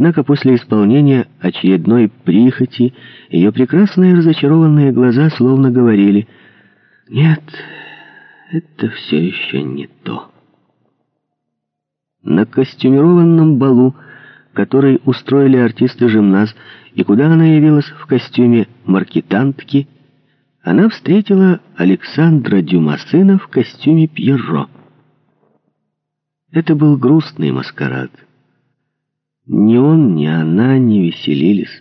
Однако после исполнения очередной прихоти ее прекрасные разочарованные глаза словно говорили «Нет, это все еще не то». На костюмированном балу, который устроили артисты «Жимназ», и куда она явилась в костюме маркетантки, она встретила Александра Дюмасына в костюме Пьерро. Это был грустный маскарад. Ни он, ни она не веселились.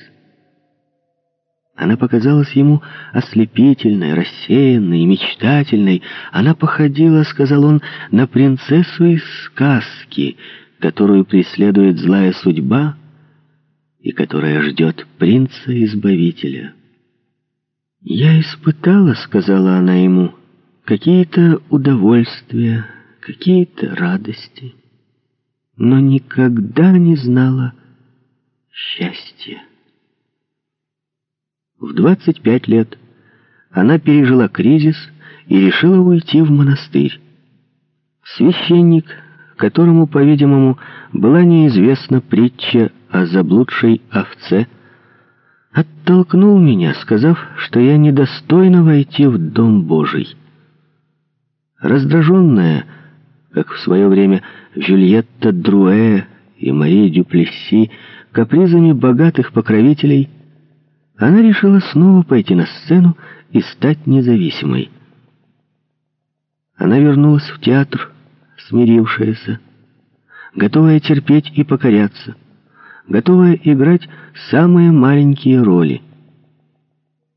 Она показалась ему ослепительной, рассеянной, мечтательной. Она походила, сказал он, на принцессу из сказки, которую преследует злая судьба и которая ждет принца-избавителя. «Я испытала, — сказала она ему, — какие-то удовольствия, какие-то радости, но никогда не знала счастья». В 25 лет она пережила кризис и решила уйти в монастырь. Священник, которому, по-видимому, была неизвестна притча о заблудшей овце, оттолкнул меня, сказав, что я недостойна войти в Дом Божий. Раздраженная, как в свое время Жюльетта Друэ и Мария Дюплесси, капризами богатых покровителей, она решила снова пойти на сцену и стать независимой. Она вернулась в театр, смирившаяся, готовая терпеть и покоряться, готовая играть самые маленькие роли.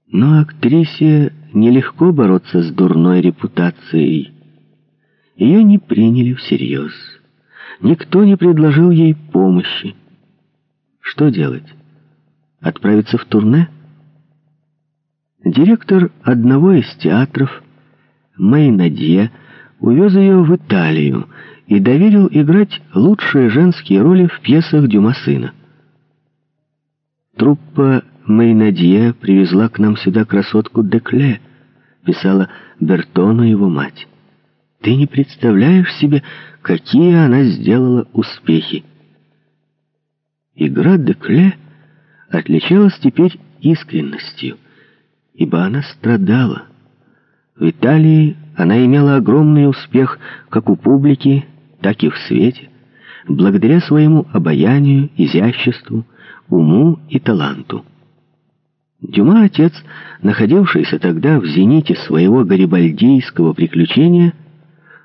Но актрисе нелегко бороться с дурной репутацией. Ее не приняли всерьез. Никто не предложил ей помощи. Что делать? Отправиться в турне? Директор одного из театров, Мэй Надье, увез ее в Италию и доверил играть лучшие женские роли в пьесах Дюмасына. Труппа Мейнадье привезла к нам сюда красотку Декле, писала Бертону его мать. Ты не представляешь себе, какие она сделала успехи. Игра Декле отличалась теперь искренностью, ибо она страдала. В Италии она имела огромный успех как у публики, так и в свете, благодаря своему обаянию, изяществу, уму и таланту. Дюма, отец, находившийся тогда в зените своего гарибальдийского приключения,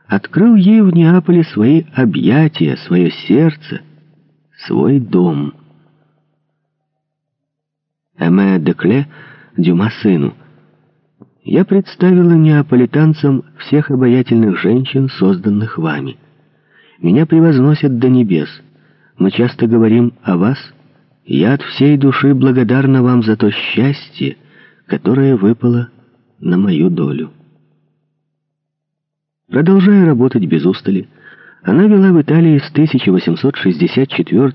открыл ей в Неаполе свои объятия, свое сердце, свой дом. Эме Декле, Дюма сыну, я представила неаполитанцам всех обаятельных женщин, созданных вами. Меня превозносят до небес. Мы часто говорим о вас — я от всей души благодарна вам за то счастье, которое выпало на мою долю. Продолжая работать без устали, она вела в Италии с 1864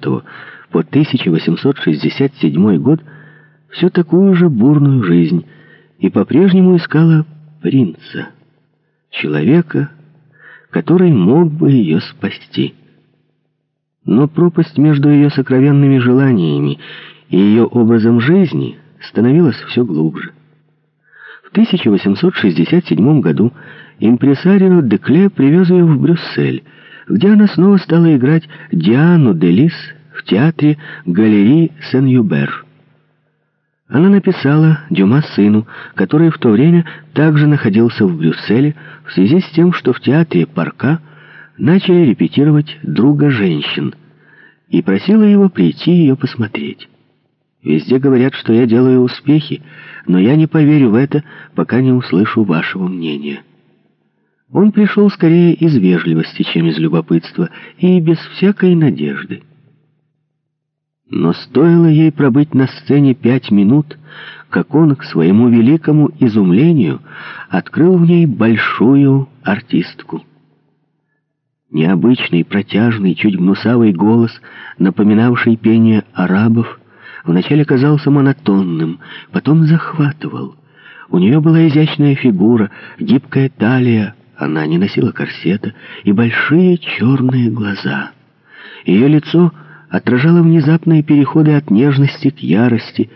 по 1867 год все такую же бурную жизнь и по-прежнему искала принца, человека, который мог бы ее спасти. Но пропасть между ее сокровенными желаниями и ее образом жизни становилась все глубже. В 1867 году импресарио Декле привез ее в Брюссель, где она снова стала играть Диану де Лис в театре галереи Сен-Юбер. Она написала Дюма сыну, который в то время также находился в Брюсселе в связи с тем, что в театре Парка начали репетировать «Друга женщин» и просила его прийти ее посмотреть. Везде говорят, что я делаю успехи, но я не поверю в это, пока не услышу вашего мнения. Он пришел скорее из вежливости, чем из любопытства, и без всякой надежды. Но стоило ей пробыть на сцене пять минут, как он, к своему великому изумлению, открыл в ней большую артистку. Необычный, протяжный, чуть гнусавый голос, напоминавший пение арабов, вначале казался монотонным, потом захватывал. У нее была изящная фигура, гибкая талия, она не носила корсета, и большие черные глаза. Ее лицо отражала внезапные переходы от нежности к ярости,